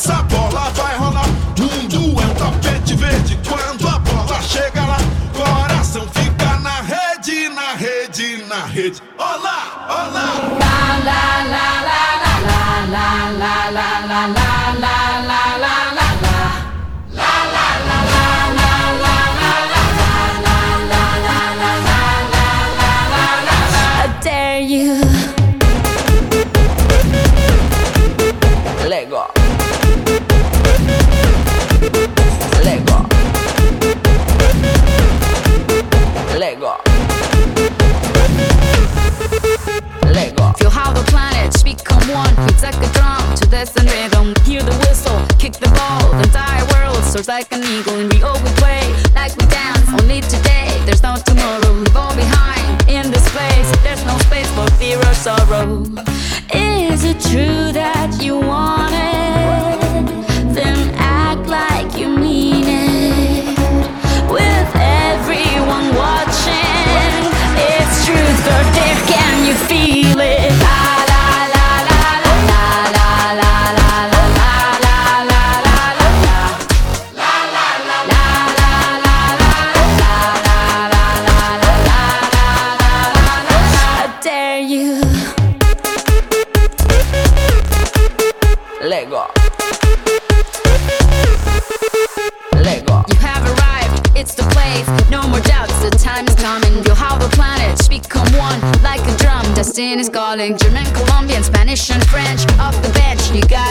essa bola vai rolar. Mundo é um tapete verde quando a bola chega lá. Coração fica na rede, na rede, na rede. Olá, olá. La la la la la la la la la la la la dare you. Hear the whistle, kick the ball. The entire world soars like an eagle. And we we play like we dance. Only today, how the planets become one like a drum. Destiny is calling. German, Colombian, Spanish, and French. Off the bench, you gotta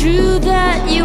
true that you